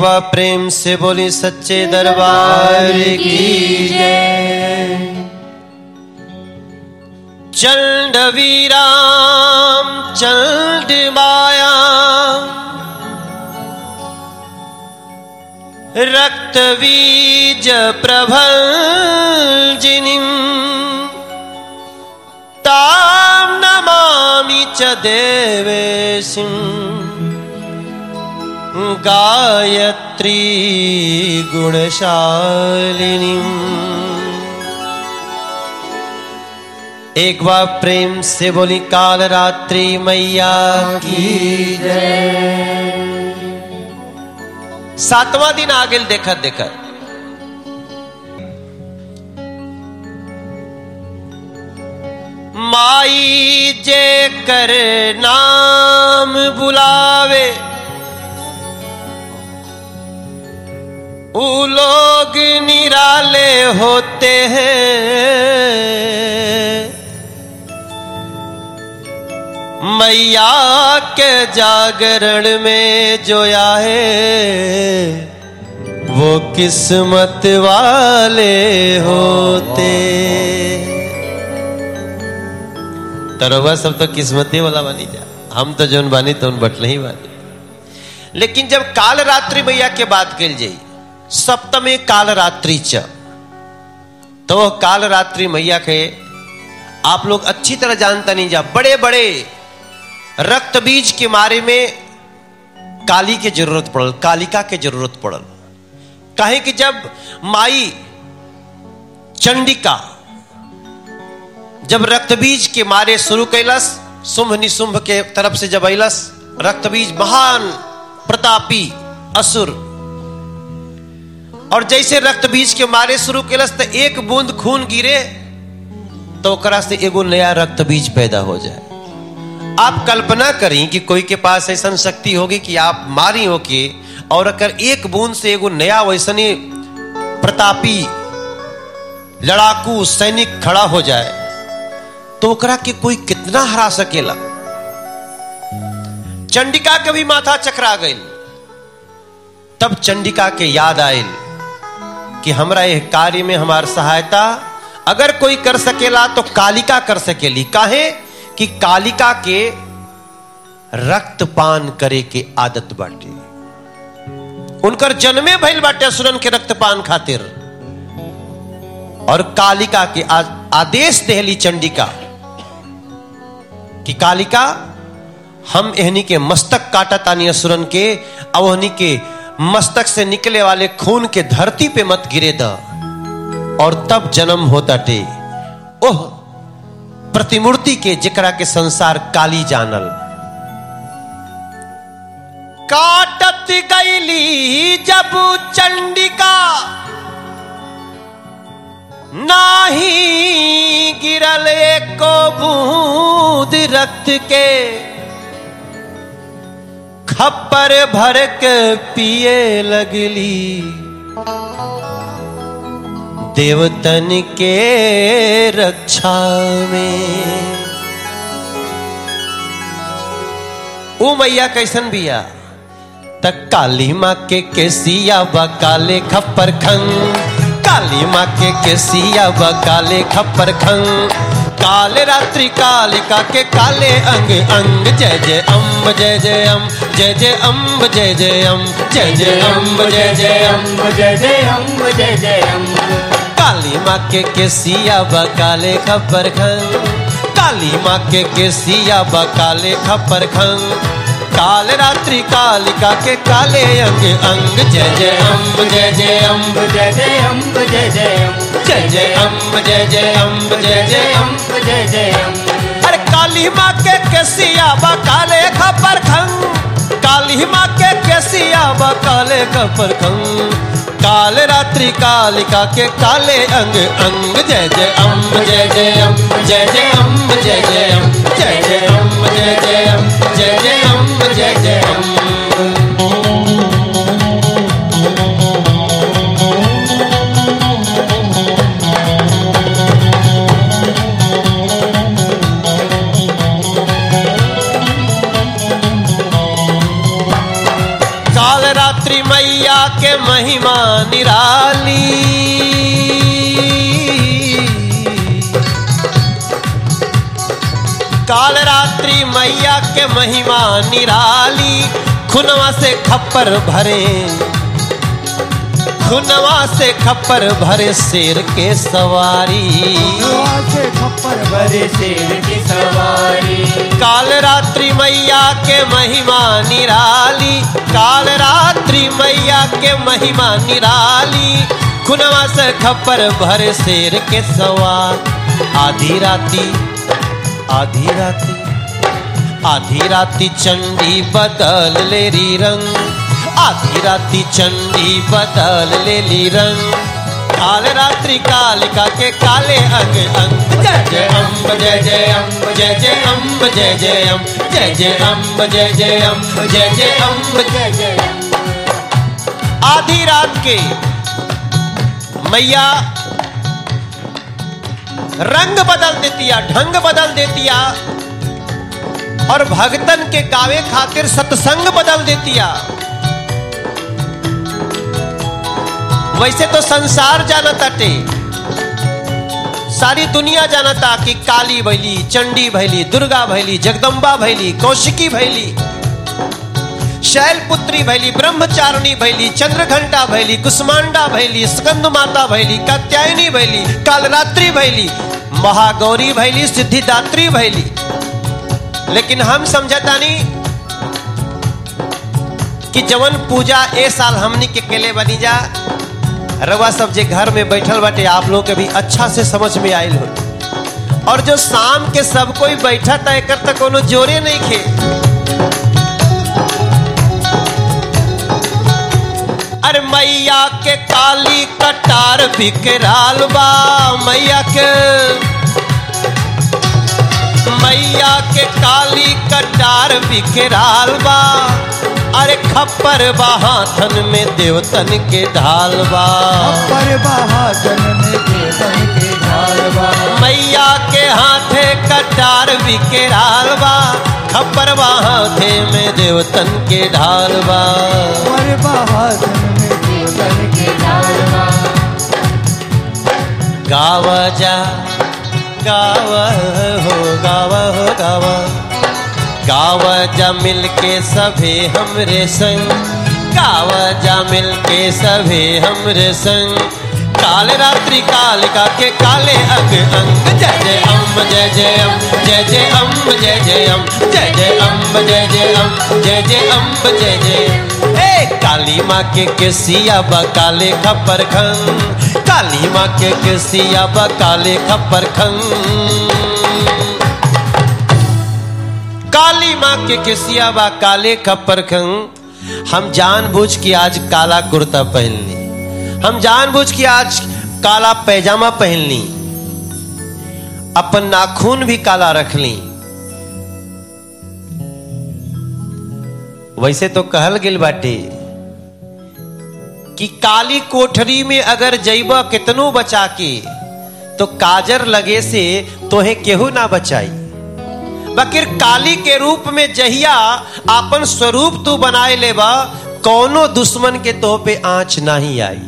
बार प्रेम से बोली सच्चे दरबार की जय। चंड वीराम चंड माया रक्त बीज प्रभल जिनिम। ताम नमामि च देवेशिं गायत्री गुणशालिनी। एक बार प्रेम से बोली, काल रात्रि मैया की जय। सातवां दिन आ गेल देखत देखत माई जे कर नाम बुलावे ऊ लोग निराले होते हैं। मैया के जागरण में जो आए वो किस्मत वाले होते। तरवा सब तो किस्मती वाला बनी जा। हम तो जौन बानी तो उन बटल ही बानी। लेकिन जब काल रात्रि मैया के बात कल जाई सप्तमी कालरात्रि च। तो वह काल रात्रि मैया के, आप लोग अच्छी तरह जानता नहीं जा बड़े बड़े रक्त बीज के मारे में काली के ज़रूरत पड़ल, कालिका के ज़रूरत पड़ल। कहे कि जब माई चंडिका, जब रक्त बीज के मारे शुरू कैलस, शुंभ निशुंभ के तरफ़ से जब अलस रक्त बीज महान प्रतापी असुर और जैसे रक्त बीज के मारे शुरू कैलस तो एक बूंद खून गिरे तो ओकरा से एगो नया रक्त बीज पैदा हो जाए। आप कल्पना करें कि कोई के पास ऐसा शक्ति होगी कि आप मारी हो के, और अगर एक बूंद से एगो नया वैसने प्रतापी, लड़ाकू सैनिक खड़ा हो जाए तो ओकरा के कोई कितना हरा सकेला। चंडिका के भी माथा चकरा गई तब चंडिका के याद आयल कि हमरा यह कार्य में हमार सहायता अगर कोई कर सकेला तो कालिका कर सकेली। काहे? कि कालिका के रक्तपान करे के आदत बाटे। उनकर जन्मे भइल बाटे असुरन के रक्तपान खातिर। और कालिका के आदेश देहली चंडिका कि कालिका, हम एहनी के मस्तक काटा तानी असुरन के अवहनी के मस्तक से निकले वाले खून के धरती पे मत गिरे द, और तब जन्म होता टे ओह, प्रतिमूर्ति के जिकरा के संसार काली जानल। काटत गईली जब चंडिका, नाही गिरल एको बूंद रक्त के। खप्पर भर के पिए लगली। देवतन के रक्षा में। ओ मैया कैसन बिया? तक काली माँ के केसिया बा काले खप्पर खंग काली माँ के केसिया बा काले खप्पर खंग काले रात्रि कालिका के काले अंग अंग, जय जय अम्ब, जय जय अम्ब, जय जय अम्ब, जय जय अम्ब, जय जय अम्ब, जय जय अम्ब, जय जय अम्ब, जय जय अम्ब। काली माँ के केसिया बा काले खप्पर खंग, काली माँ के केसिया बा काले खबर खंग। काल रात्रि कालिका के काले अंग अंग जय जय अम्ब जय जय अम्ब जय जय अम्ब जय जय अम्ब जय जय अम्ब जय जय अम्ब जय जय अम्ब जय जय अरे काली माँ के केसिया बा काले खपर खंग काली माँ के केसिया बा काले खपर खंग काल रात्रि कालिका के काले अंग अंग जय जय अम्ब जय जय अम्ब जय जय अम्ब जय जय अम्ब जय जय अम्ब जय जय जय मैया के महिमा निराली। काल रात्रि मैया के महिमा निराली खुनवा से खप्पर भरे। खुनवा से खप्पर भरे शेर के सवारी। से खप्पर भरे शेर की सवारी। काल रात्रि मैया के महिमा निराली काल रात्रि मैया के महिमा निराली खुनवा से खप्पर भरे शेर के सवार। आधी राती आधी राती आधी राती चंडी बदल ले री रंग, आधी राती चंडी बदल ले ली रंग। काल रात्रि कालिका के काले अंग अंग। जय जय अम्ब जय जय अम्ब जय जय अम्ब जय जय अम्ब जय जय अम्ब जय जय अम्ब जय जय अम्ब जय जय आधी रात के मैया रंग बदल देतिया, ढंग बदल देतिया। और भगतन के गावे खातिर सत्संग बदल देतिया। वैसे तो संसार जानता टे सारी दुनिया जानता कि काली भैली, चंडी भैली, दुर्गा भैली, जगदम्बा भैली, कौशिकी भैली। शैलपुत्री भैली, ब्रह्मचारिणी भैली, चंद्रघंटा भैली, कुष्मांडा भैली स्कंद माता भैली, कात्यायनी भैली, कालरात्रि भैली, महागौरी भैली, सिद्धिदात्री भैली। लेकिन हम समझतानी कि जवन पूजा ए साल हमनी के केले बनी जा रवा सब जे घर में बैठल बाटे, आप लोग के भी अच्छा से समझ में आयल हो और जो शाम के सब कोई बैठा था एक तक कोनो जोरे नहीं खे। अरे मैया के काली कटार बिकराल बा मैया के। मैया के काली कटार बिकराल बा। अरे खप्पर बा हाथन में देवतन के ढाल बा। पर बहादन में देवन के ढालवा मैया के हाथे कटार बिकराल बा। खप्पर बा हाथे में देवतन के ढाल बा। पर बहादन में गाव जा, गाव हो गाव हो, गाव। गाव जा मिल के सभे हमरे संग। गाव जा मिल के सभे हमरे संग। काल रात्रि कालिका के काले अंग अंग। जय जय अम्ब, जय जय अम्ब, जय जय अम्ब, जय जय अम्ब। जय जय अम्ब, जय जय अम्ब, जय जय अम्ब, जय जय माँ के केसिया बा, काले खप्पर खंग काली माँ के केसिया बा, काले खप्पर खंग काली माँ के केसिया बा, काले खप्पर खंग हम जानबूझ के आज काला कुर्ता पहन ली हम जानबूझ के आज काला पैजामा पहन ली अपन नाखून भी काला रख ली वैसे तो कहल गेल बाटे कि काली कोठरी में अगर जैब कितनो बचा के तो काजर लगे से तोहे केहू ना बचाई। बकिर काली के रूप में जहिया आपन स्वरूप तू बनाए लेबा, कौनो दुश्मन के तोह पे आँच नहीं आई।